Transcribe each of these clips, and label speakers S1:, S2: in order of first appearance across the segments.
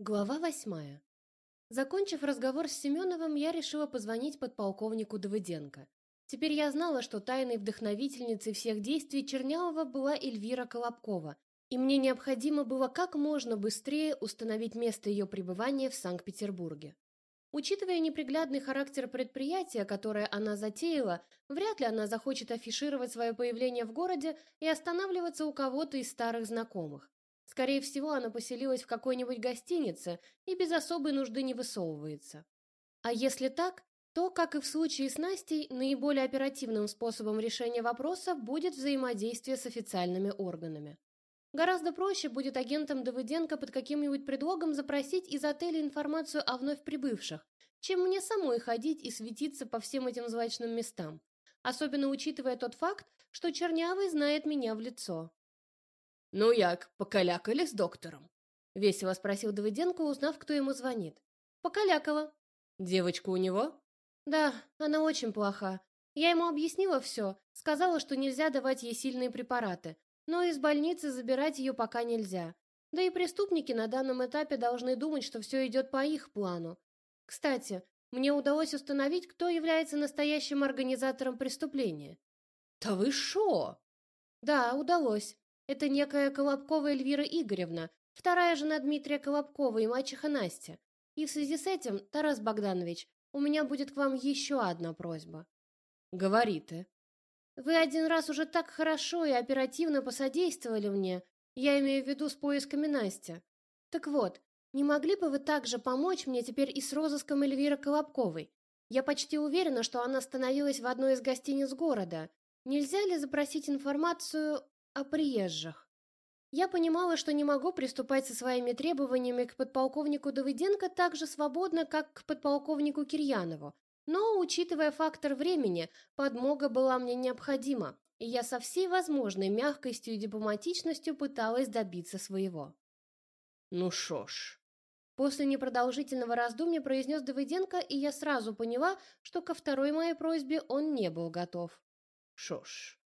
S1: Глава восьмая. Закончив разговор с Семеновым, я решила позвонить подполковнику Давыденко. Теперь я знала, что тайной вдохновительницей всех действий Чернявого была Эльвира Колобкова, и мне необходимо было как можно быстрее установить место ее пребывания в Санкт-Петербурге. Учитывая неприглядный характер предприятия, которое она затеяла, вряд ли она захочет афишировать свое появление в городе и останавливаться у кого-то из старых знакомых. Скорее всего, она поселилась в какой-нибудь гостинице и без особой нужды не высовывается. А если так, то, как и в случае с Настей, наиболее оперативным способом решения вопроса будет взаимодействие с официальными органами. Гораздо проще будет агентам Давыденко под каким-нибудь предлогом запросить из отеля информацию о вновь прибывших, чем мне самой ходить и светиться по всем этим злачным местам, особенно учитывая тот факт, что Чернявый знает меня в лицо.
S2: «Ну як, покалякали с доктором?»
S1: — весело спросил Давыденко, узнав, кто ему звонит. «Покалякала».
S2: «Девочка у него?»
S1: «Да, она очень плоха. Я ему объяснила все, сказала, что нельзя давать ей сильные препараты, но из больницы забирать ее пока нельзя. Да и преступники на данном этапе должны думать, что все идет по их плану. Кстати, мне удалось установить, кто является настоящим организатором преступления».
S2: «Да вы шо?»
S1: «Да, удалось. Это некая Колобкова Эльвира Игоревна, вторая жена Дмитрия Колобкова и мачеха Настя. И в связи с этим, Тарас Богданович, у меня будет к вам еще одна просьба.
S2: Говори ты.
S1: Вы один раз уже так хорошо и оперативно посодействовали мне, я имею в виду с поисками Насти. Так вот, не могли бы вы также помочь мне теперь и с розыском Эльвиры Колобковой? Я почти уверена, что она остановилась в одной из гостиниц города. Нельзя ли запросить информацию о приезжих. Я понимала, что не могу приступать со своими требованиями к подполковнику Давыденко так же свободно, как к подполковнику Кирьянову, но, учитывая фактор времени, подмога была мне необходима, и я со всей возможной мягкостью и дипломатичностью пыталась добиться своего.
S2: «Ну шо ж»,
S1: После непродолжительного раздумья произнес Давыденко, и я сразу поняла, что ко второй моей просьбе он не был готов.
S2: «Шо ж,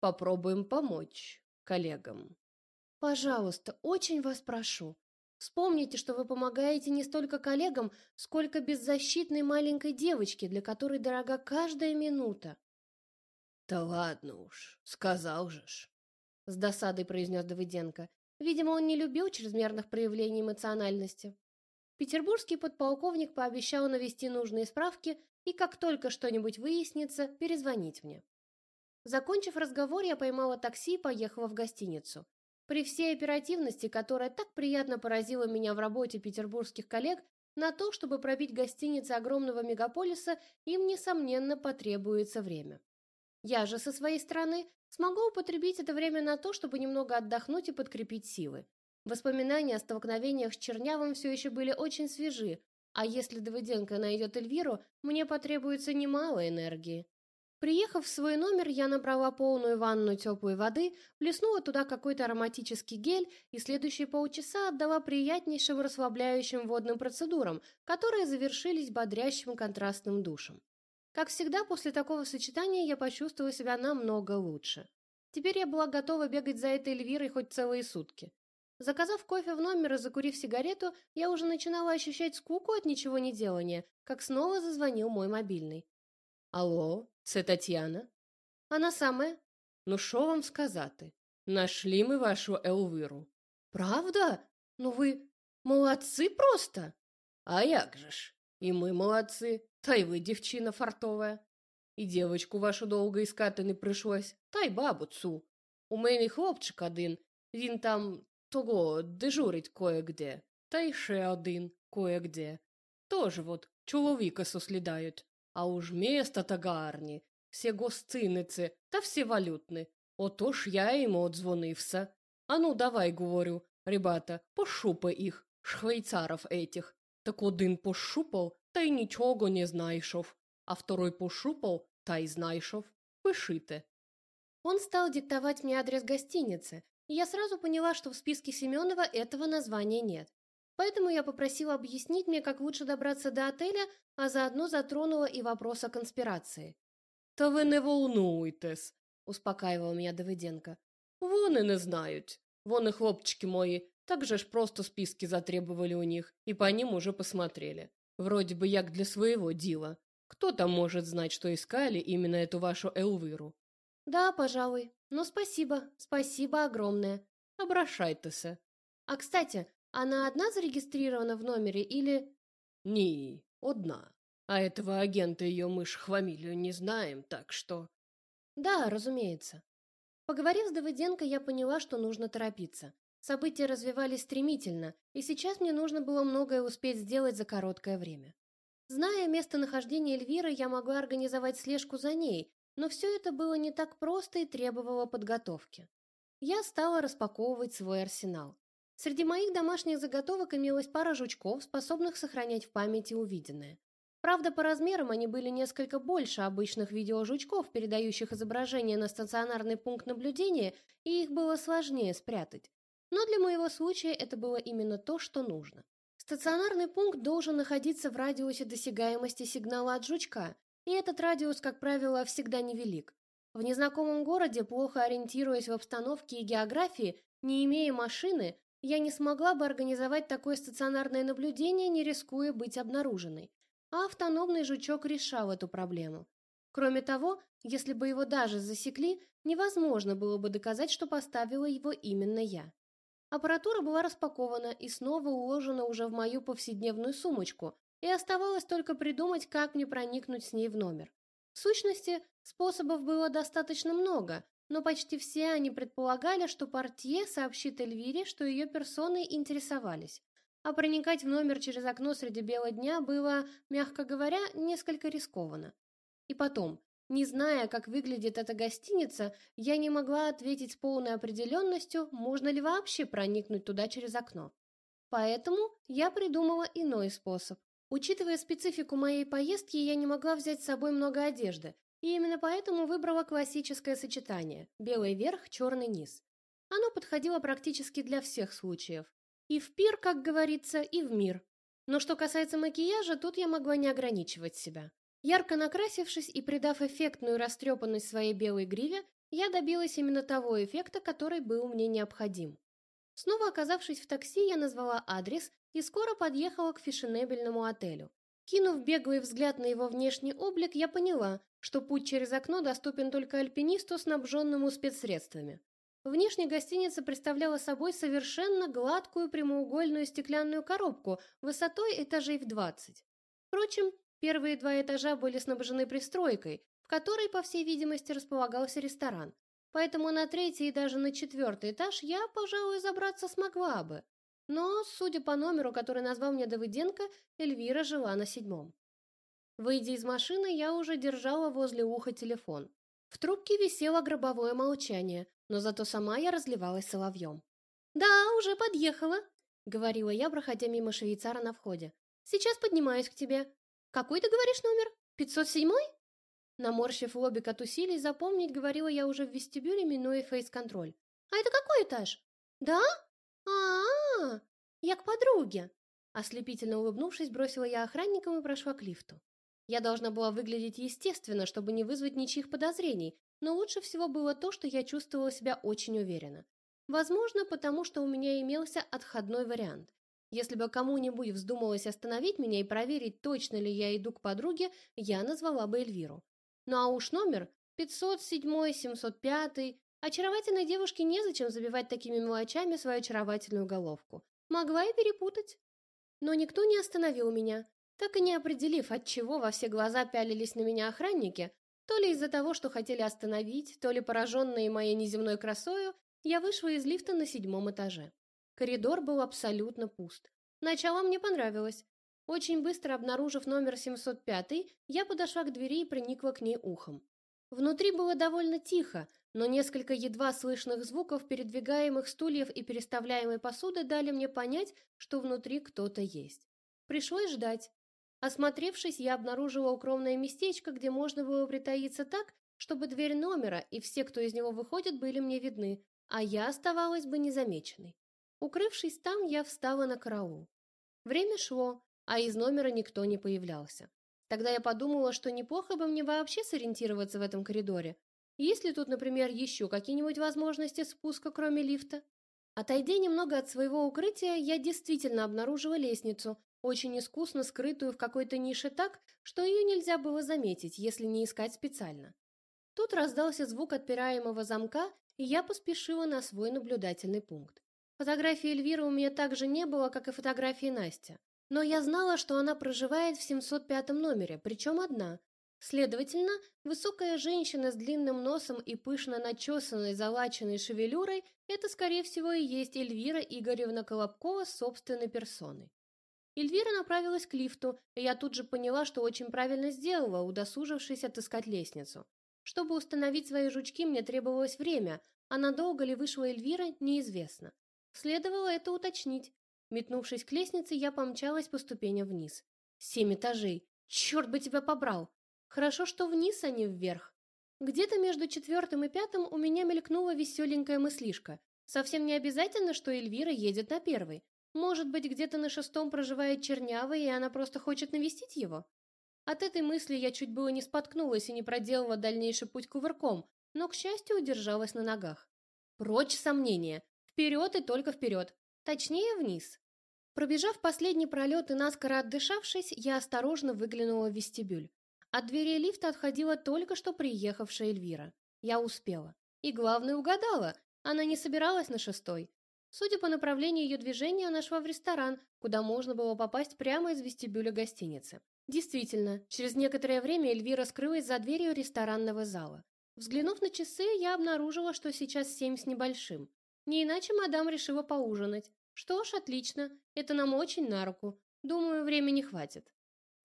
S2: Попробуем помочь коллегам.
S1: Пожалуйста, очень вас прошу. Вспомните, что вы помогаете не столько коллегам, сколько беззащитной маленькой девочке, для которой дорога каждая минута.
S2: Да ладно уж, сказал же ж.
S1: С досадой произнес Давыденко. Видимо, он не любил чрезмерных проявлений эмоциональности. Петербургский подполковник пообещал навести нужные справки и, как только что-нибудь выяснится, перезвонить мне. Закончив разговор, я поймала такси и поехала в гостиницу. При всей оперативности, которая так приятно поразила меня в работе петербургских коллег, на то, чтобы пробить гостиницы огромного мегаполиса, им, несомненно, потребуется время. Я же, со своей стороны, смогу употребить это время на то, чтобы немного отдохнуть и подкрепить силы. Воспоминания о столкновениях с Чернявым все еще были очень свежи, а если Давыденко найдет Эльвиру, мне потребуется немало энергии. Приехав в свой номер, я набрала полную ванну теплой воды, плеснула туда какой-то ароматический гель и следующие полчаса отдала приятнейшим расслабляющим водным процедурам, которые завершились бодрящим контрастным душем. Как всегда, после такого сочетания я почувствовала себя намного лучше. Теперь я была готова бегать за этой Эльвирой хоть целые сутки. Заказав кофе в номер и закурив сигарету, я уже начинала ощущать скуку от ничего не делания, как снова зазвонил мой мобильный.
S2: Алло, це Тетяна?
S1: Вона саме.
S2: Ну, що вам сказати? Нашли ми вашу Елвиру.
S1: Правда? Ну ви молодці просто.
S2: А як же ж? І ми молодці, та й ви, дівчина фартова. І дівочку вашу довго іскати не прийшлось, та й бабу цу. У мене хлопчик один, він там того дежурить кое-где, та й ще один кое-где. Тож вот чоловіка сослідають. А уж место-то гарні, всі гостиниці та всі валютні. Отож я йому одзвонився. А ну, давай, говорю, ребята, пошупай їх, швейцаров этих. Так один пошупав, та й нічого не знайшов, а второй пошупал, та й знайшов. Пишите.
S1: Он стал диктовать мне адрес гостиницы, и я сразу поняла, что в списке Семенова этого названия нет. Поэтому я попросила объяснить мне, как лучше добраться до отеля, а заодно затронула и вопрос о конспирации.
S2: «Та ви не волнуйтесь», –
S1: успокаивал меня Давиденко.
S2: «Вони не знають. Вони, хлопчики мої, Так же ж просто списки затребовали у них, и по ним уже посмотрели. Вроде бы як для своего дела. Кто там может знать, что искали именно эту вашу Элвиру?
S1: Да, пожалуй. Но спасибо, спасибо огромное.
S2: Обращайтеся.
S1: А, кстати, она одна зарегистрирована в номере или...
S2: Не, одна. А этого агента ее мы ж не знаем, так что...
S1: Да, разумеется. Поговорив с Давыденко, я поняла, что нужно торопиться. События развивались стремительно, и сейчас мне нужно было многое успеть сделать за короткое время. Зная местонахождение Эльвиры, я могла организовать слежку за ней, но все это было не так просто и требовало подготовки. Я стала распаковывать свой арсенал. Среди моих домашних заготовок имелась пара жучков, способных сохранять в памяти увиденное. Правда, по размерам они были несколько больше обычных видеожучков, передающих изображение на стационарный пункт наблюдения, и их было сложнее спрятать. Но для моего случая это было именно то, что нужно. Стационарный пункт должен находиться в радиусе досягаемости сигнала от жучка, и этот радиус, как правило, всегда невелик. В незнакомом городе, плохо ориентируясь в обстановке и географии, не имея машины, я не смогла бы организовать такое стационарное наблюдение, не рискуя быть обнаруженной. А автономный жучок решал эту проблему. Кроме того, если бы его даже засекли, невозможно было бы доказать, что поставила его именно я. Аппаратура была распакована и снова уложена уже в мою повседневную сумочку, и оставалось только придумать, как мне проникнуть с ней в номер. В сущности, способов было достаточно много, но почти все они предполагали, что портье сообщит Эльвире, что ее персоной интересовались. А проникать в номер через окно среди бела дня было, мягко говоря, несколько рискованно. И потом, не зная, как выглядит эта гостиница, я не могла ответить с полной определенностью, можно ли вообще проникнуть туда через окно. Поэтому я придумала иной способ. Учитывая специфику моей поездки, я не могла взять с собой много одежды, и именно поэтому выбрала классическое сочетание – белый верх, черный низ. Оно подходило практически для всех случаев. И в пир, как говорится, и в мир. Но что касается макияжа, тут я могла не ограничивать себя. Ярко накрасившись и придав эффектную растрепанность своей белой гриве, я добилась именно того эффекта, который был мне необходим. Снова оказавшись в такси, я назвала адрес и скоро подъехала к фешенебельному отелю. Кинув беглый взгляд на его внешний облик, я поняла, что путь через окно доступен только альпинисту, снабженному спецсредствами. Внешне гостиница представляла собой совершенно гладкую прямоугольную стеклянную коробку высотой этажей в 20. Впрочем, Первые два этажа были снабжены пристройкой, в которой, по всей видимости, располагался ресторан. Поэтому на третий и даже на четвертый этаж я, пожалуй, забраться смогла бы. Но, судя по номеру, который назвал мне Давыденко, Эльвира жила на седьмом. Выйдя из машины, я уже держала возле уха телефон. В трубке висело гробовое молчание, но зато сама я разливалась соловьем. «Да, уже подъехала», — говорила я, проходя мимо швейцара на входе. «Сейчас поднимаюсь к тебе. Какой ты говоришь номер? 507-й? Наморщив лобик от усилий, запомнить, говорила я уже в вестибюле, минуя фейс-контроль. А это какой этаж? Да? А, -а, я к подруге. Ослепительно улыбнувшись, бросила я охранникам и прошла к лифту. Я должна была выглядеть естественно, чтобы не вызвать ничьих подозрений, но лучше всего было то, что я чувствовала себя очень уверенно. Возможно, потому что у меня имелся отходной вариант. Если бы кому-нибудь вздумалось остановить меня и проверить, точно ли я иду к подруге, я назвала бы Эльвиру. Ну а уж номер 507, 705. Очаровательной девушке незачем забивать такими мелочами свою очаровательную головку. Могла и перепутать. Но никто не остановил меня, так и не определив, от чего во все глаза пялились на меня охранники, то ли из-за того, что хотели остановить, то ли пораженные моей неземной красою, я вышла из лифта на седьмом этаже. Коридор был абсолютно пуст. Начало мне понравилось. Очень быстро обнаружив номер 705, я подошла к двери и проникла к ней ухом. Внутри было довольно тихо, но несколько едва слышных звуков передвигаемых стульев и переставляемой посуды дали мне понять, что внутри кто-то есть. Пришлось ждать. Осмотревшись, я обнаружила укромное местечко, где можно было притаиться так, чтобы дверь номера и все, кто из него выходит, были мне видны, а я оставалась бы незамеченной. Укрывшись там, я встала на караул. Время шло, а из номера никто не появлялся. Тогда я подумала, что неплохо бы мне вообще сориентироваться в этом коридоре. Есть ли тут, например, еще какие-нибудь возможности спуска, кроме лифта? Отойдя немного от своего укрытия, я действительно обнаружила лестницу, очень искусно скрытую в какой-то нише так, что ее нельзя было заметить, если не искать специально. Тут раздался звук отпираемого замка, и я поспешила на свой наблюдательный пункт. Фотографии Эльвиры у меня также не было, как и фотографии Настя. Но я знала, что она проживает в 705 номере, причем одна, Следовательно, высокая женщина с длинным носом и пышно начесанной залаченной шевелюрой – это, скорее всего, и есть Эльвира Игоревна Колобкова собственной персоной. Эльвира направилась к лифту, и я тут же поняла, что очень правильно сделала, удосужившись отыскать лестницу. Чтобы установить свои жучки, мне требовалось время, а надолго ли вышла Эльвира, неизвестно. Следовало это уточнить. Метнувшись к лестнице, я помчалась по ступеням вниз. Семь этажей. Черт бы тебя побрал! Хорошо, что вниз, а не вверх. Где-то между четвертым и пятым у меня мелькнула веселенькая мыслишка. Совсем не обязательно, что Эльвира едет на первый. Может быть, где-то на шестом проживает Чернявый, и она просто хочет навестить его? От этой мысли я чуть было не споткнулась и не проделала дальнейший путь кувырком, но, к счастью, удержалась на ногах. Прочь сомнения. Вперед и только вперед. Точнее, вниз. Пробежав последний пролет и наскоро отдышавшись, я осторожно выглянула в вестибюль. От двери лифта отходила только что приехавшая Эльвира. Я успела. И главное угадала, она не собиралась на шестой. Судя по направлению ее движения, она шла в ресторан, куда можно было попасть прямо из вестибюля гостиницы. Действительно, через некоторое время Эльвира скрылась за дверью ресторанного зала. Взглянув на часы, я обнаружила, что сейчас семь с небольшим. Не иначе мадам решила поужинать. Что ж, отлично, это нам очень на руку. Думаю, времени хватит.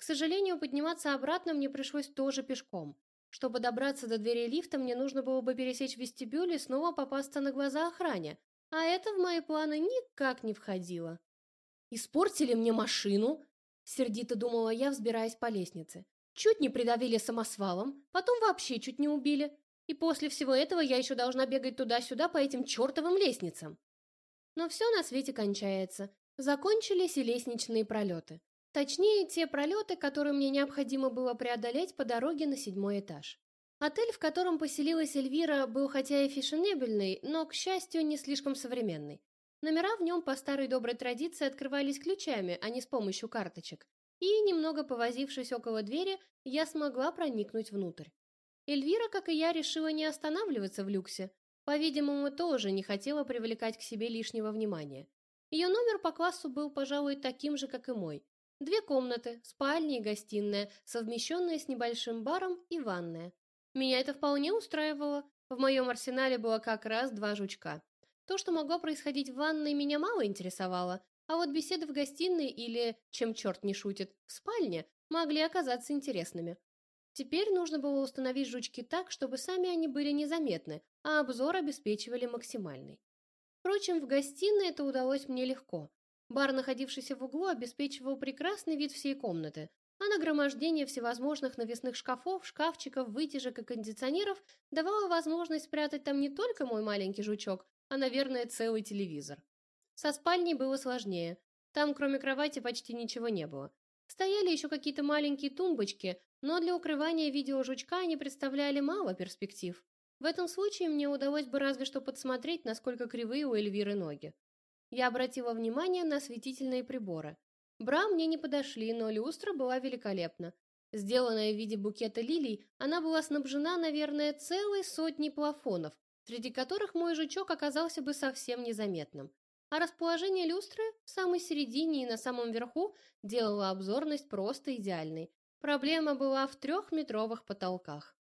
S1: К сожалению, подниматься обратно мне пришлось тоже пешком. Чтобы добраться до двери лифта, мне нужно было бы пересечь вестибюль и снова попасться на глаза охране, а это в мои планы никак не входило. «Испортили мне машину!» — сердито думала я, взбираясь по лестнице. «Чуть не придавили самосвалом, потом вообще чуть не убили. И после всего этого я еще должна бегать туда-сюда по этим чертовым лестницам». Но все на свете кончается. Закончились и лестничные пролеты. Точнее, те пролеты, которые мне необходимо было преодолеть по дороге на седьмой этаж. Отель, в котором поселилась Эльвира, был хотя и фешенебельный, но, к счастью, не слишком современный. Номера в нем по старой доброй традиции открывались ключами, а не с помощью карточек. И, немного повозившись около двери, я смогла проникнуть внутрь. Эльвира, как и я, решила не останавливаться в люксе. По-видимому, тоже не хотела привлекать к себе лишнего внимания. Ее номер по классу был, пожалуй, таким же, как и мой. Две комнаты, спальня и гостиная, совмещенные с небольшим баром и ванная. Меня это вполне устраивало. В моем арсенале было как раз два жучка. То, что могло происходить в ванной, меня мало интересовало, а вот беседы в гостиной или, чем черт не шутит, в спальне могли оказаться интересными. Теперь нужно было установить жучки так, чтобы сами они были незаметны, а обзор обеспечивали максимальный. Впрочем, в гостиной это удалось мне легко. Бар, находившийся в углу, обеспечивал прекрасный вид всей комнаты, а нагромождение всевозможных навесных шкафов, шкафчиков, вытяжек и кондиционеров давало возможность спрятать там не только мой маленький жучок, а, наверное, целый телевизор. Со спальней было сложнее. Там, кроме кровати, почти ничего не было. Стояли еще какие-то маленькие тумбочки, но для укрывания видеожучка они представляли мало перспектив. В этом случае мне удалось бы разве что подсмотреть, насколько кривые у Эльвиры ноги. Я обратила внимание на осветительные приборы. Бра мне не подошли, но люстра была великолепна. Сделанная в виде букета лилий, она была снабжена, наверное, целой сотней плафонов, среди которых мой жучок оказался бы совсем незаметным. А расположение люстры в самой середине и на самом верху делало обзорность просто идеальной. Проблема была в трехметровых потолках.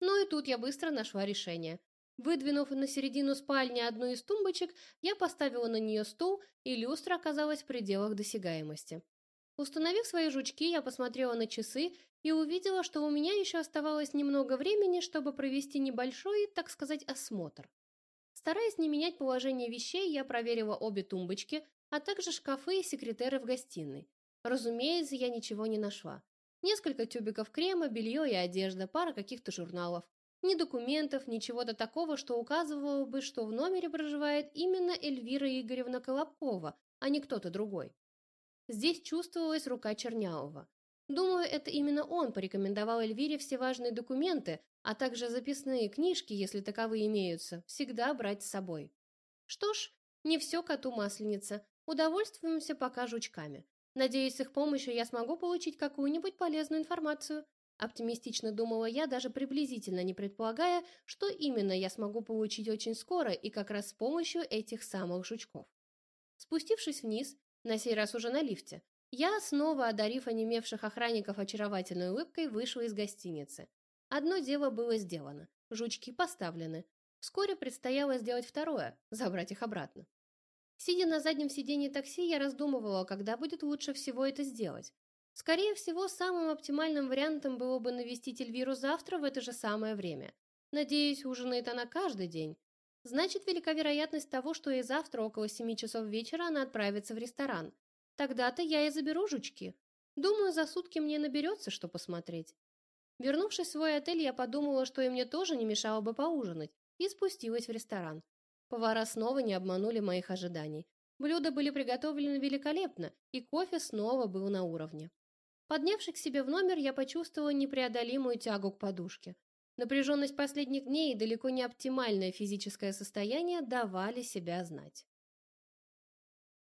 S1: Ну и тут я быстро нашла решение. Выдвинув на середину спальни одну из тумбочек, я поставила на нее стул, и люстра оказалась в пределах досягаемости. Установив свои жучки, я посмотрела на часы и увидела, что у меня еще оставалось немного времени, чтобы провести небольшой, так сказать, осмотр. Стараясь не менять положение вещей, я проверила обе тумбочки, а также шкафы и секретеры в гостиной. Разумеется, я ничего не нашла. Несколько тюбиков крема, белье и одежда, пара каких-то журналов. Ни документов, ничего-то такого, что указывало бы, что в номере проживает именно Эльвира Игоревна Колобкова, а не кто-то другой. Здесь чувствовалась рука Чернявого. Думаю, это именно он порекомендовал Эльвире все важные документы, а также записные книжки, если таковые имеются, всегда брать с собой. Что ж, Не все коту масленица. Удовольствуемся пока жучками. Надеюсь, с их помощью я смогу получить какую-нибудь полезную информацию. Оптимистично думала я, даже приблизительно не предполагая, что именно я смогу получить очень скоро и как раз с помощью этих самых жучков. Спустившись вниз, на сей раз уже на лифте, я, снова одарив онемевших охранников очаровательной улыбкой, вышла из гостиницы. Одно дело было сделано, жучки поставлены. Вскоре предстояло сделать второе – забрать их обратно. Сидя на заднем сиденье такси, я раздумывала, когда будет лучше всего это сделать. Скорее всего, самым оптимальным вариантом было бы навестить Эльвиру завтра в это же самое время. Надеюсь, ужинает она каждый день. Значит, велика вероятность того, что и завтра около семи часов вечера она отправится в ресторан. Тогда-то я и заберу жучки. Думаю, за сутки мне наберется, что посмотреть. Вернувшись в свой отель, я подумала, что и мне тоже не мешало бы поужинать, и спустилась в ресторан. Повара снова не обманули моих ожиданий. Блюда были приготовлены великолепно, и кофе снова был на уровне. Поднявшись к себе в номер, я почувствовала непреодолимую тягу к подушке. Напряженность последних дней и далеко не оптимальное физическое состояние давали себя знать.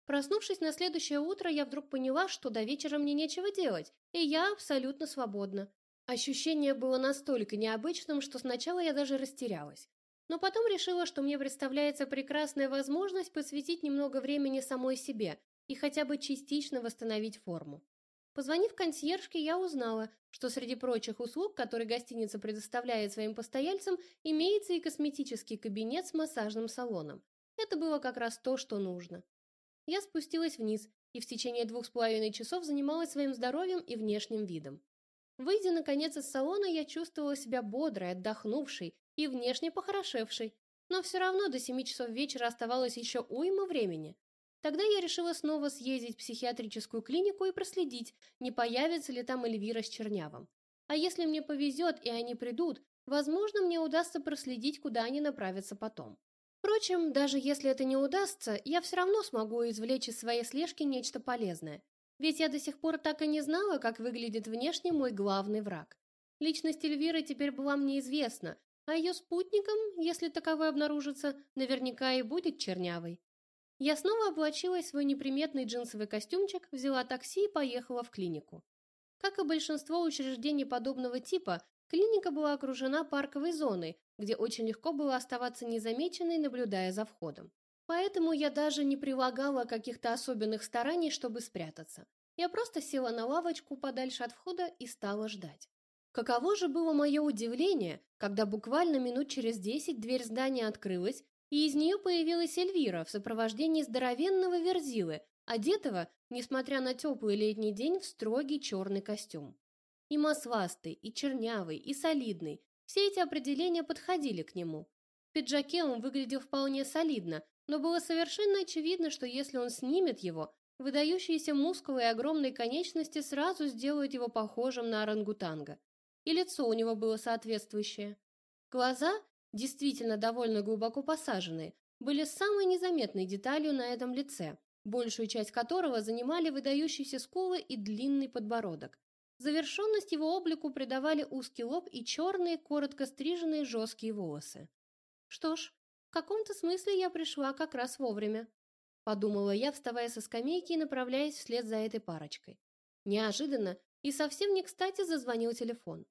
S1: Проснувшись на следующее утро, я вдруг поняла, что до вечера мне нечего делать, и я абсолютно свободна. Ощущение было настолько необычным, что сначала я даже растерялась. Но потом решила, что мне представляется прекрасная возможность посвятить немного времени самой себе и хотя бы частично восстановить форму. Позвонив консьержке, я узнала, что среди прочих услуг, которые гостиница предоставляет своим постояльцам, имеется и косметический кабинет с массажным салоном. Это было как раз то, что нужно. Я спустилась вниз и в течение двух с половиной часов занималась своим здоровьем и внешним видом. Выйдя, наконец, из салона, я чувствовала себя бодрой, отдохнувшей и внешне похорошевшей, но все равно до семи часов вечера оставалось еще уйма времени. Тогда я решила снова съездить в психиатрическую клинику и проследить, не появится ли там Эльвира с Чернявым. А если мне повезет и они придут, возможно, мне удастся проследить, куда они направятся потом. Впрочем, даже если это не удастся, я все равно смогу извлечь из своей слежки нечто полезное. Ведь я до сих пор так и не знала, как выглядит внешне мой главный враг. Личность Эльвиры теперь была мне известна, а ее спутником, если таковой обнаружится, наверняка и будет чернявый. Я снова облачилась в свой неприметный джинсовый костюмчик, взяла такси и поехала в клинику. Как и большинство учреждений подобного типа, клиника была окружена парковой зоной, где очень легко было оставаться незамеченной, наблюдая за входом. Поэтому я даже не прилагала каких-то особенных стараний, чтобы спрятаться. Я просто села на лавочку подальше от входа и стала ждать. Каково же было мое удивление, когда буквально минут через десять дверь здания открылась, и из нее появилась Эльвира в сопровождении здоровенного верзилы, одетого, несмотря на теплый летний день, в строгий черный костюм. И масластый, и чернявый, и солидный. Все эти определения подходили к нему. В пиджаке он выглядел вполне солидно, но было совершенно очевидно, что если он снимет его, выдающиеся мускулы и огромные конечности сразу сделают его похожим на орангутанга. И лицо у него было соответствующее. Глаза, действительно довольно глубоко посаженные, были самой незаметной деталью на этом лице, большую часть которого занимали выдающиеся скулы и длинный подбородок. Завершенность его облику придавали узкий лоб и черные, коротко стриженные жесткие волосы. Что ж, в каком-то смысле я пришла как раз вовремя. Подумала я, вставая со скамейки и направляясь вслед за этой парочкой. Неожиданно и совсем не кстати зазвонил телефон.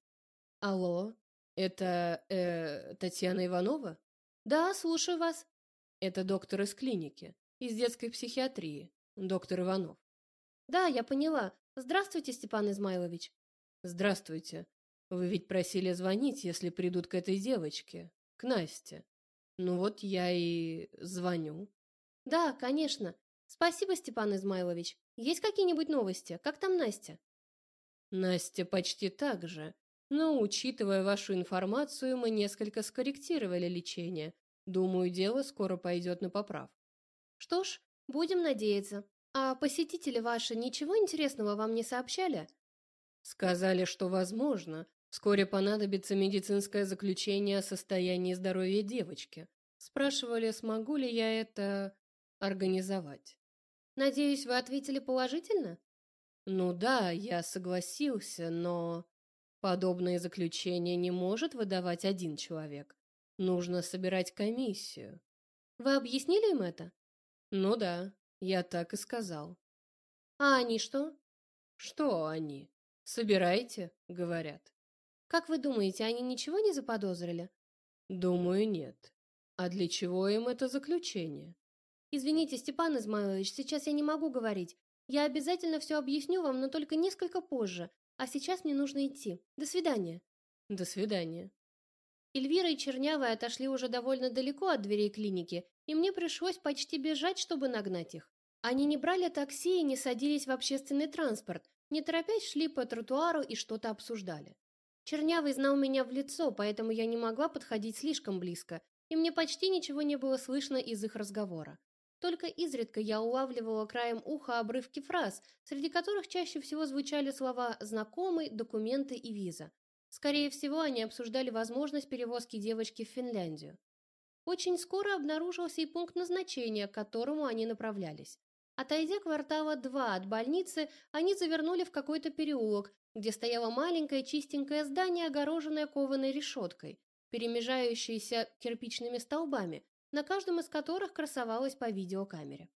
S1: «Алло, «Это, э, Татьяна Иванова?» «Да, слушаю вас». «Это доктор из клиники, из детской психиатрии, доктор Иванов». «Да, я поняла. Здравствуйте, Степан Измайлович». «Здравствуйте. Вы ведь просили звонить, если придут к этой девочке, к Насте. Ну вот я и звоню». «Да, конечно. Спасибо, Степан Измайлович. Есть какие-нибудь новости? Как там Настя?» «Настя почти так же. Но, учитывая вашу информацию, мы несколько скорректировали лечение. Думаю, дело скоро пойдет на поправ. Что ж, будем надеяться. А посетители ваши ничего интересного вам не сообщали? Сказали, что возможно. Вскоре понадобится медицинское заключение о состоянии здоровья девочки. Спрашивали, смогу ли я это организовать. Надеюсь, вы ответили положительно? Ну да, я согласился, но... Подобное заключение не может выдавать один человек. Нужно собирать комиссию. Вы объяснили им это?
S2: Ну да, я так и сказал.
S1: А они что?
S2: Что они? Собирайте, говорят.
S1: Как вы думаете, они ничего не заподозрили?
S2: Думаю, нет. А для чего им это заключение?
S1: Извините, Степан Измайлович, сейчас я не могу говорить. Я обязательно все объясню вам, но только несколько позже. А сейчас мне нужно идти. До свидания.
S2: До свидания.
S1: Эльвира и Чернявая отошли уже довольно далеко от дверей клиники, и мне пришлось почти бежать, чтобы нагнать их. Они не брали такси и не садились в общественный транспорт, не торопясь шли по тротуару и что-то обсуждали. Чернявый знал меня в лицо, поэтому я не могла подходить слишком близко, и мне почти ничего не было слышно из их разговора. Только изредка я улавливала краем уха обрывки фраз, среди которых чаще всего звучали слова «знакомый», «документы» и «виза». Скорее всего, они обсуждали возможность перевозки девочки в Финляндию. Очень скоро обнаружился и пункт назначения, к которому они направлялись. Отойдя квартала два от больницы, они завернули в какой-то переулок, где стояло маленькое чистенькое здание, огороженное кованой решеткой, перемежающееся кирпичными столбами, на каждом из которых красовалось по видеокамере.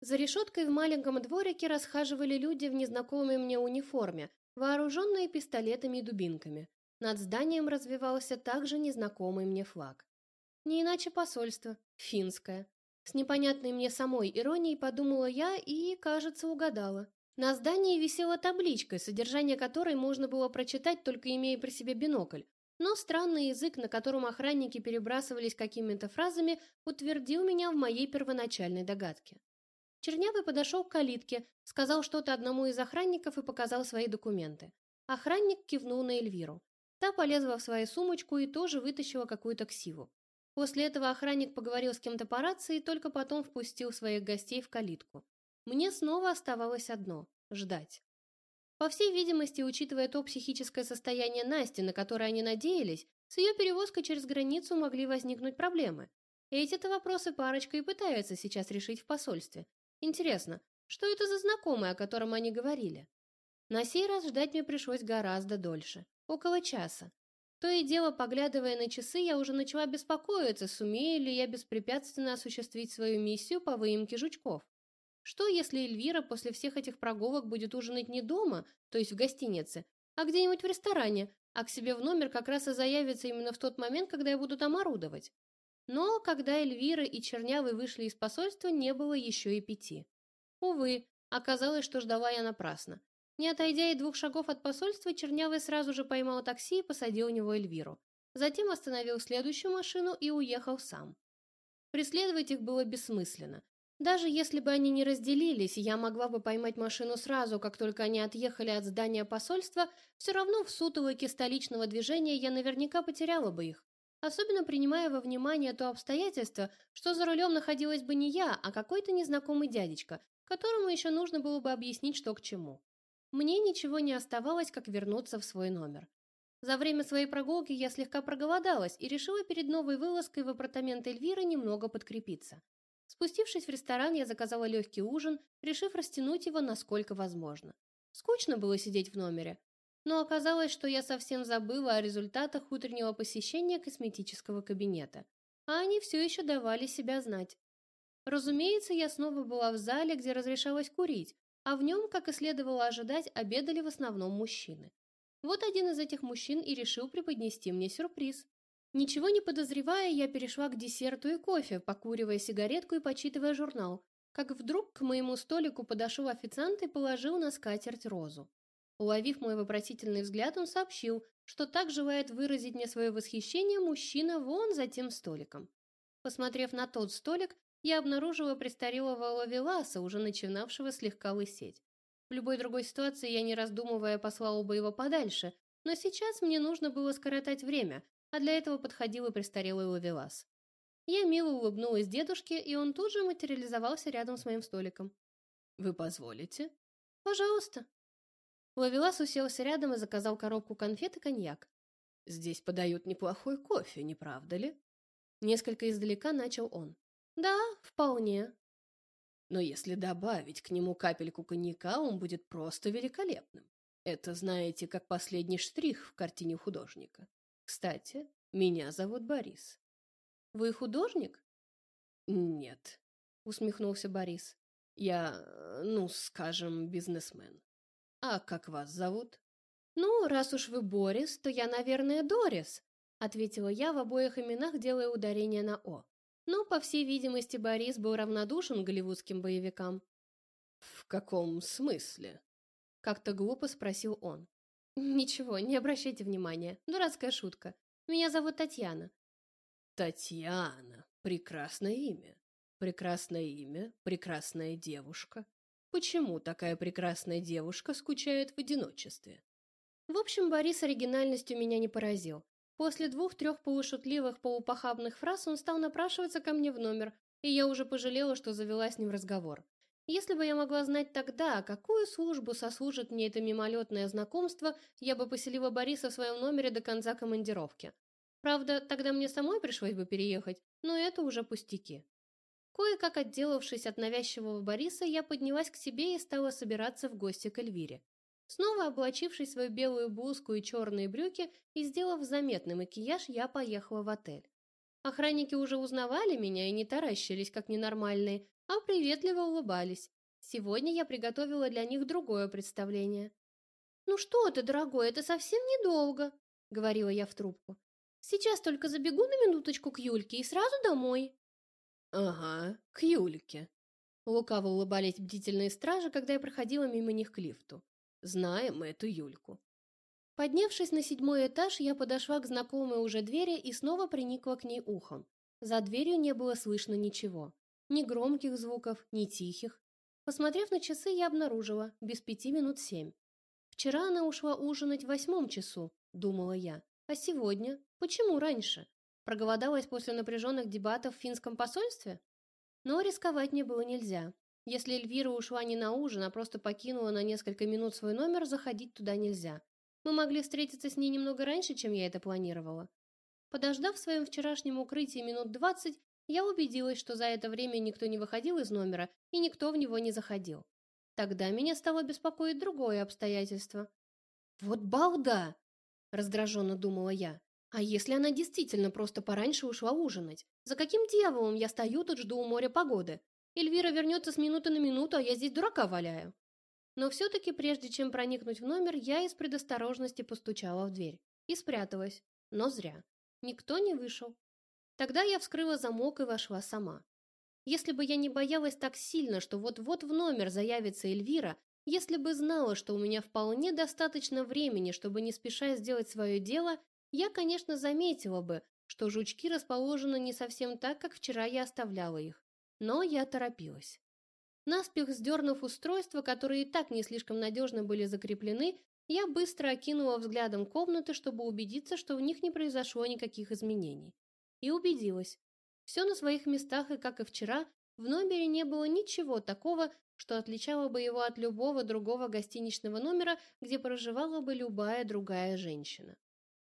S1: За решеткой в маленьком дворике расхаживали люди в незнакомой мне униформе, вооруженные пистолетами и дубинками. Над зданием развивался также незнакомый мне флаг. Не иначе посольство, финское. С непонятной мне самой иронией подумала я и, кажется, угадала. На здании висела табличка, содержание которой можно было прочитать, только имея при себе бинокль. Но странный язык, на котором охранники перебрасывались какими-то фразами, утвердил меня в моей первоначальной догадке. Чернявый подошел к калитке, сказал что-то одному из охранников и показал свои документы. Охранник кивнул на Эльвиру. Та полезла в свою сумочку и тоже вытащила какую-то ксиву. После этого охранник поговорил с кем-то по рации и только потом впустил своих гостей в калитку. Мне снова оставалось одно – ждать. По всей видимости, учитывая то психическое состояние Насти, на которое они надеялись, с ее перевозкой через границу могли возникнуть проблемы. Эти-то вопросы парочка и пытается сейчас решить в посольстве. Интересно, что это за знакомый, о котором они говорили? На сей раз ждать мне пришлось гораздо дольше. Около часа. То и дело, поглядывая на часы, я уже начала беспокоиться, сумею ли я беспрепятственно осуществить свою миссию по выемке жучков. Что, если Эльвира после всех этих прогулок будет ужинать не дома, то есть в гостинице, а где-нибудь в ресторане, а к себе в номер как раз и заявится именно в тот момент, когда я буду там орудовать? Но когда Эльвира и Чернявый вышли из посольства, не было еще и пяти. Увы, оказалось, что ждала я напрасно. Не отойдя и двух шагов от посольства, Чернявый сразу же поймал такси и посадил у него Эльвиру. Затем остановил следующую машину и уехал сам. Преследовать их было бессмысленно. Даже если бы они не разделились, я могла бы поймать машину сразу, как только они отъехали от здания посольства, все равно в сутолоке столичного движения я наверняка потеряла бы их. Особенно принимая во внимание то обстоятельство, что за рулем находилась бы не я, а какой-то незнакомый дядечка, которому еще нужно было бы объяснить, что к чему. Мне ничего не оставалось, как вернуться в свой номер. За время своей прогулки я слегка проголодалась и решила перед новой вылазкой в апартаменты Эльвиры немного подкрепиться. Спустившись в ресторан, я заказала легкий ужин, решив растянуть его насколько возможно. Скучно было сидеть в номере, но оказалось, что я совсем забыла о результатах утреннего посещения косметического кабинета, а они все еще давали себя знать. Разумеется, я снова была в зале, где разрешалось курить, а в нем, как и следовало ожидать, обедали в основном мужчины. Вот один из этих мужчин и решил преподнести мне сюрприз. Ничего не подозревая, я перешла к десерту и кофе, покуривая сигаретку и почитывая журнал, как вдруг к моему столику подошел официант и положил на скатерть розу. Уловив мой вопросительный взгляд, он сообщил, что так желает выразить мне свое восхищение мужчина вон за тем столиком. Посмотрев на тот столик, я обнаружила престарелого ловеласа, уже начинавшего слегка лысеть. В любой другой ситуации я, не раздумывая, послала бы его подальше, но сейчас мне нужно было скоротать время, а для этого подходил и престарелый ловелас. Я мило улыбнулась дедушке, и он тут же материализовался рядом с моим столиком.
S2: «Вы позволите?»
S1: «Пожалуйста». Ловелас уселся рядом и заказал коробку конфет и коньяк.
S2: «Здесь подают неплохой кофе, не правда ли?»
S1: Несколько издалека начал он. Да, вполне.
S2: Но если добавить к нему капельку коньяка, он будет просто великолепным. Это, знаете, как последний штрих в картине художника. Кстати, меня зовут Борис.
S1: Вы художник?
S2: Нет.
S1: усмехнулся Борис.
S2: Я, ну, скажем, бизнесмен. А как вас зовут?
S1: Ну, раз уж вы Борис, то я, наверное, Дорис, ответила я в обоих именах, делая ударение на «о». Но, по всей видимости, Борис был равнодушен голливудским боевикам.
S2: «В каком смысле?»
S1: — как-то глупо спросил он. «Ничего, не обращайте внимания. Дурацкая шутка. Меня зовут Татьяна».
S2: «Татьяна. Прекрасное имя. Прекрасное имя, прекрасная девушка. Почему такая прекрасная девушка скучает в одиночестве?»
S1: В общем, Борис оригинальностью меня не поразил. После двух-трех полушутливых, полупохабных фраз он стал напрашиваться ко мне в номер, и я уже пожалела, что завела с ним разговор. Если бы я могла знать тогда, какую службу сослужит мне это мимолетное знакомство, я бы поселила Бориса в своем номере до конца командировки. Правда, тогда мне самой пришлось бы переехать, но это уже пустяки. Кое-как отделавшись от навязчивого Бориса, я поднялась к себе и стала собираться в гости к Эльвире. Снова облачившись в свою белую блузку и черные брюки и сделав заметный макияж, я поехала в отель. Охранники уже узнавали меня и не таращились, как ненормальные, а приветливо улыбались. Сегодня я приготовила для них другое представление. «Ну что ты, дорогой, это совсем недолго», — говорила я в трубку. «Сейчас только забегу на минуточку к Юльке и сразу домой».
S2: «Ага, к Юльке»,
S1: Лукаво улыбались бдительные стражи, когда я проходила мимо них к лифту.
S2: Знаем мы эту Юльку.
S1: Поднявшись на седьмой этаж, я подошла к знакомой уже двери и снова приникла к ней ухом. За дверью не было слышно ничего. Ни громких звуков, ни тихих. Посмотрев на часы, я обнаружила, без пяти минут семь. Вчера она ушла ужинать в восьмом часу, думала я. А сегодня? Почему раньше? Проголодалась после напряженных дебатов в финском посольстве? Но рисковать мне было нельзя. Если Эльвира ушла не на ужин, а просто покинула на несколько минут свой номер, заходить туда нельзя. Мы могли встретиться с ней немного раньше, чем я это планировала. Подождав в своем вчерашнем укрытии минут двадцать, я убедилась, что за это время никто не выходил из номера и никто в него не заходил. Тогда меня стало беспокоить другое обстоятельство. «Вот балда!» – раздраженно думала я. «А если она действительно просто пораньше ушла ужинать? За каким дьяволом я стою тут жду у моря погоды? Эльвира вернется с минуты на минуту, а я здесь дурака валяю. Но все-таки, прежде чем проникнуть в номер, я из предосторожности постучала в дверь. И спряталась. Но зря. Никто не вышел. Тогда я вскрыла замок и вошла сама. Если бы я не боялась так сильно, что вот-вот в номер заявится Эльвира, если бы знала, что у меня вполне достаточно времени, чтобы не спеша сделать свое дело, я, конечно, заметила бы, что жучки расположены не совсем так, как вчера я оставляла их. Но я торопилась. Наспех сдернув устройства, которые и так не слишком надежно были закреплены, я быстро окинула взглядом комнаты, чтобы убедиться, что в них не произошло никаких изменений. И убедилась. Все на своих местах, и, как и вчера, в номере не было ничего такого, что отличало бы его от любого другого гостиничного номера, где проживала бы любая другая женщина.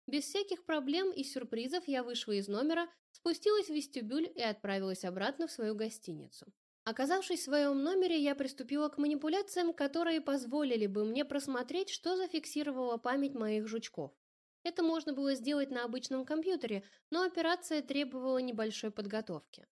S1: Без всяких проблем и сюрпризов я вышла из номера, спустилась в вестибюль и отправилась обратно в свою гостиницу. Оказавшись в своем номере, я приступила к манипуляциям, которые позволили бы мне просмотреть, что зафиксировала память моих жучков. Это можно было сделать на обычном компьютере, но операция требовала небольшой подготовки.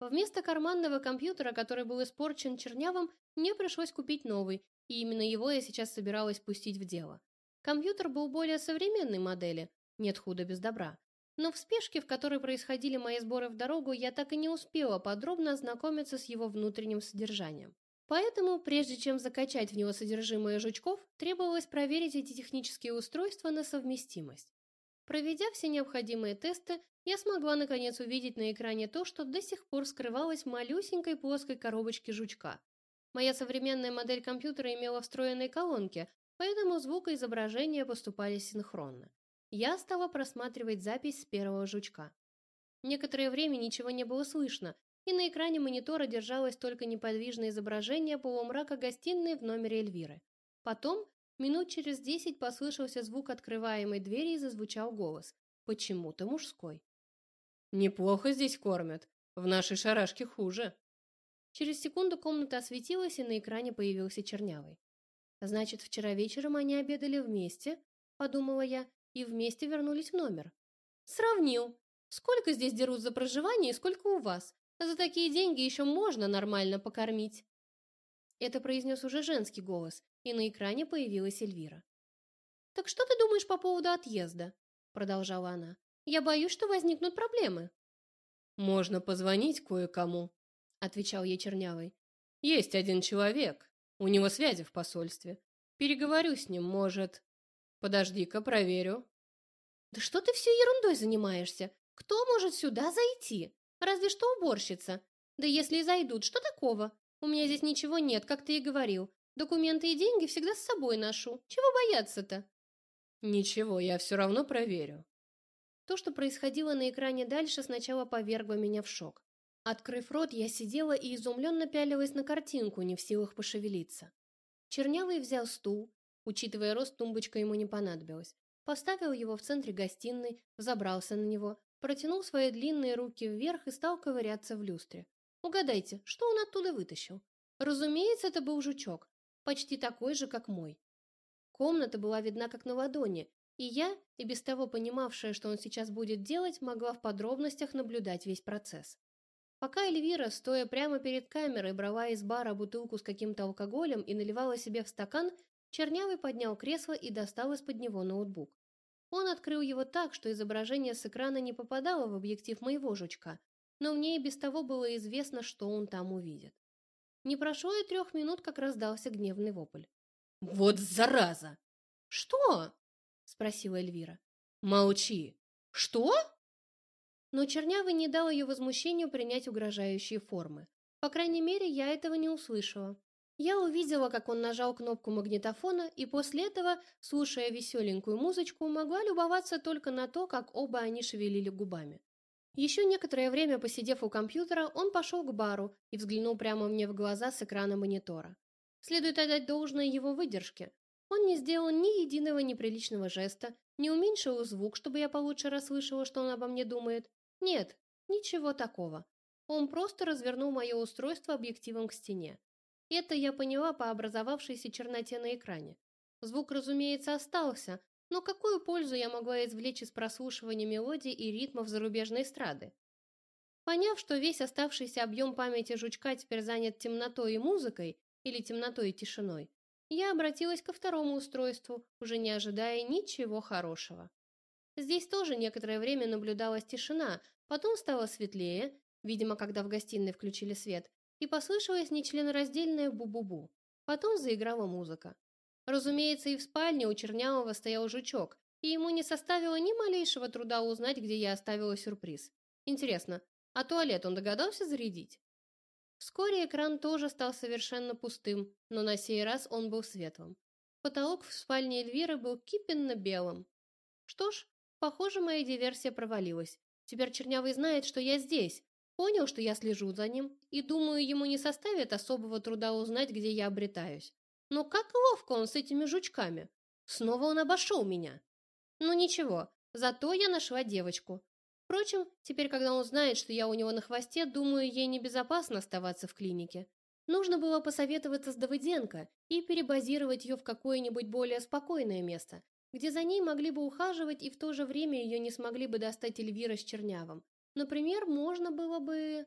S1: Вместо карманного компьютера, который был испорчен чернявым, мне пришлось купить новый, и именно его я сейчас собиралась пустить в дело. Компьютер был более современной модели, нет худа без добра. Но в спешке, в которой происходили мои сборы в дорогу, я так и не успела подробно ознакомиться с его внутренним содержанием. Поэтому, прежде чем закачать в него содержимое жучков, требовалось проверить эти технические устройства на совместимость. Проведя все необходимые тесты, я смогла наконец увидеть на экране то, что до сих пор скрывалось в малюсенькой плоской коробочке жучка. Моя современная модель компьютера имела встроенные колонки, поэтому звук и изображение поступали синхронно. Я стала просматривать запись с первого жучка. Некоторое время ничего не было слышно, и на экране монитора держалось только неподвижное изображение полумрака гостиной в номере Эльвиры. Потом, минут через десять, послышался звук открываемой двери и зазвучал голос, почему-то мужской.
S2: «Неплохо здесь кормят. В нашей шарашке хуже».
S1: Через секунду комната осветилась, и на экране появился Чернявый. Значит, вчера вечером они обедали вместе, подумала я, и вместе вернулись в номер. Сравнил. Сколько здесь дерут за проживание и сколько у вас? За такие деньги еще можно нормально покормить. Это произнес уже женский голос, и на экране появилась Эльвира. «Так что ты думаешь по поводу отъезда?» Продолжала она. «Я боюсь, что возникнут проблемы».
S2: «Можно позвонить кое-кому», — отвечал ей Чернявый. «Есть один человек. У него связи в посольстве. Переговорю с ним, может...» «Подожди-ка, проверю».
S1: «Да что ты все ерундой занимаешься? Кто может сюда зайти? Разве что уборщица. Да если и зайдут, что такого? У меня здесь ничего нет, как ты и говорил. Документы и деньги всегда с собой ношу. Чего бояться-то?»
S2: «Ничего, я все равно проверю».
S1: То, что происходило на экране дальше, сначала повергло меня в шок. Открыв рот, я сидела и изумленно пялилась на картинку, не в силах пошевелиться. Чернявый взял стул, учитывая рост, тумбочка ему не понадобилась, поставил его в центре гостиной, забрался на него, протянул свои длинные руки вверх и стал ковыряться в люстре. Угадайте, что он оттуда вытащил? Разумеется, это был жучок, почти такой же, как мой. Комната была видна как на ладони, и я, и без того понимавшая, что он сейчас будет делать, могла в подробностях наблюдать весь процесс. Пока Эльвира, стоя прямо перед камерой, брала из бара бутылку с каким-то алкоголем и наливала себе в стакан, Чернявый поднял кресло и достал из-под него ноутбук. Он открыл его так, что изображение с экрана не попадало в объектив моего жучка, но мне и без того было известно, что он там увидит. Не прошло и трех минут, как раздался гневный вопль.
S2: «Вот зараза!»
S1: «Что?» — спросила Эльвира.
S2: «Молчи!»
S1: «Что?» Но Чернявый не дал ее возмущению принять угрожающие формы. По крайней мере, я этого не услышала. Я увидела, как он нажал кнопку магнитофона, и после этого, слушая веселенькую музычку, могла любоваться только на то, как оба они шевелили губами. Еще некоторое время посидев у компьютера, он пошел к бару и взглянул прямо мне в глаза с экрана монитора. Следует отдать должное его выдержке. Он не сделал ни единого неприличного жеста, не уменьшил звук, чтобы я получше расслышала, что он обо мне думает. Нет, ничего такого. Он просто развернул мое устройство объективом к стене. Это я поняла по образовавшейся черноте на экране. Звук, разумеется, остался, но какую пользу я могла извлечь из прослушивания мелодий и ритмов зарубежной эстрады? Поняв, что весь оставшийся объем памяти жучка теперь занят темнотой и музыкой, или темнотой и тишиной, я обратилась ко второму устройству, уже не ожидая ничего хорошего. Здесь тоже некоторое время наблюдалась тишина, потом стало светлее, видимо, когда в гостиной включили свет, и послышалось нечленораздельное бу-бу-бу. Потом заиграла музыка. Разумеется, и в спальне у Чернявого стоял жучок, и ему не составило ни малейшего труда узнать, где я оставила сюрприз. Интересно, а туалет он догадался зарядить? Вскоре экран тоже стал совершенно пустым, но на сей раз он был светлым. Потолок в спальне Эльвиры был кипенно-белым. Что ж, похоже, моя диверсия провалилась. Теперь Чернявый знает, что я здесь. Понял, что я слежу за ним, и думаю, ему не составит особого труда узнать, где я обретаюсь. Но как ловко он с этими жучками. Снова он обошел меня. Ну ничего, зато я нашла девочку. Впрочем, теперь, когда он знает, что я у него на хвосте, думаю, ей небезопасно оставаться в клинике. Нужно было посоветоваться с Давыденко и перебазировать ее в какое-нибудь более спокойное место, где за ней могли бы ухаживать и в то же время ее не смогли бы достать Эльвира с Чернявым. Например, можно было бы...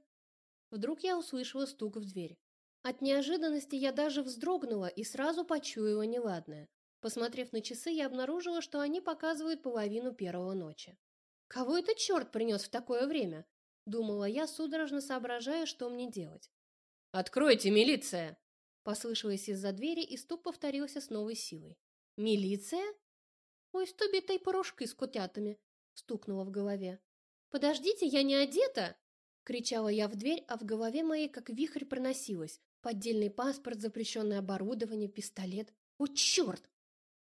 S1: Вдруг я услышала стук в дверь. От неожиданности я даже вздрогнула и сразу почуяла неладное. Посмотрев на часы, я обнаружила, что они показывают половину первого ночи. «Кого это черт принес в такое время?» Думала я, судорожно соображая, что мне делать.
S2: «Откройте, милиция!»
S1: Послышалось из-за двери, и стук повторился с новой силой. «Милиция?» «Ой, сто битой порошки с котятами!» Стукнула в голове. «Подождите, я не одета!» Кричала я в дверь, а в голове моей как вихрь проносилась. Поддельный паспорт, запрещенное оборудование, пистолет. О, черт!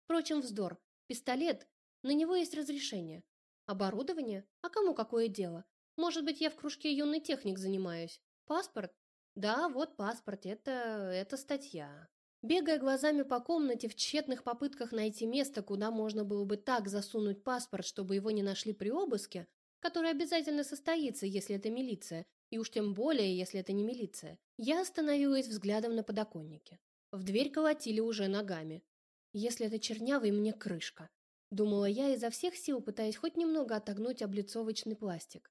S1: Впрочем, вздор. Пистолет, на него есть разрешение. Оборудование? А кому какое дело? Может быть, я в кружке юный техник занимаюсь. Паспорт? Да, вот паспорт, это... это статья. Бегая глазами по комнате в тщетных попытках найти место, куда можно было бы так засунуть паспорт, чтобы его не нашли при обыске, который обязательно состоится, если это милиция, и уж тем более, если это не милиция, я остановилась взглядом на подоконнике. В дверь колотили уже ногами. Если это чернявый, мне крышка. Думала я изо всех сил, пытаясь хоть немного отогнуть облицовочный пластик.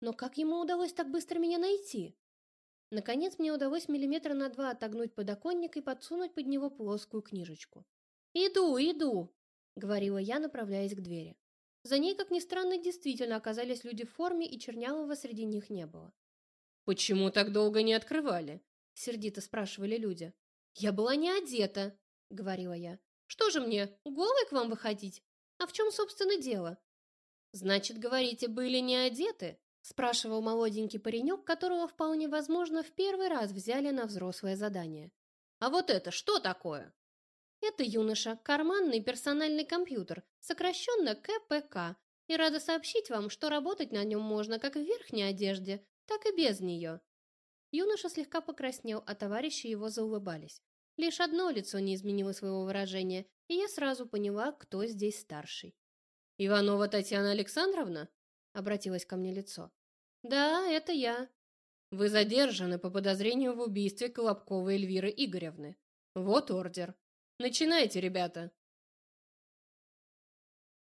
S1: Но как ему удалось так быстро меня найти? Наконец мне удалось миллиметра на два отогнуть подоконник и подсунуть под него плоскую книжечку. «Иду, иду!» — говорила я, направляясь к двери. За ней, как ни странно, действительно оказались люди в форме, и Чернявого среди них не было.
S2: «Почему так долго не открывали?»
S1: — сердито спрашивали люди. «Я была не одета», — говорила я. «Что же мне, голой к вам выходить? А в чем, собственно, дело?»
S2: «Значит, говорите, были не одеты?»
S1: — спрашивал молоденький паренек, которого, вполне возможно, в первый раз взяли на взрослое задание.
S2: «А вот это что такое?»
S1: Это юноша, карманный персональный компьютер, сокращенно КПК, и рада сообщить вам, что работать на нем можно как в верхней одежде, так и без нее. Юноша слегка покраснел, а товарищи его заулыбались. Лишь одно лицо не изменило своего выражения, и я сразу поняла, кто здесь старший.
S2: «Иванова Татьяна Александровна?» — обратилось ко мне лицо.
S1: «Да, это я».
S2: «Вы задержаны по подозрению в убийстве Колобковой Эльвиры Игоревны. Вот ордер. Начинайте, ребята!»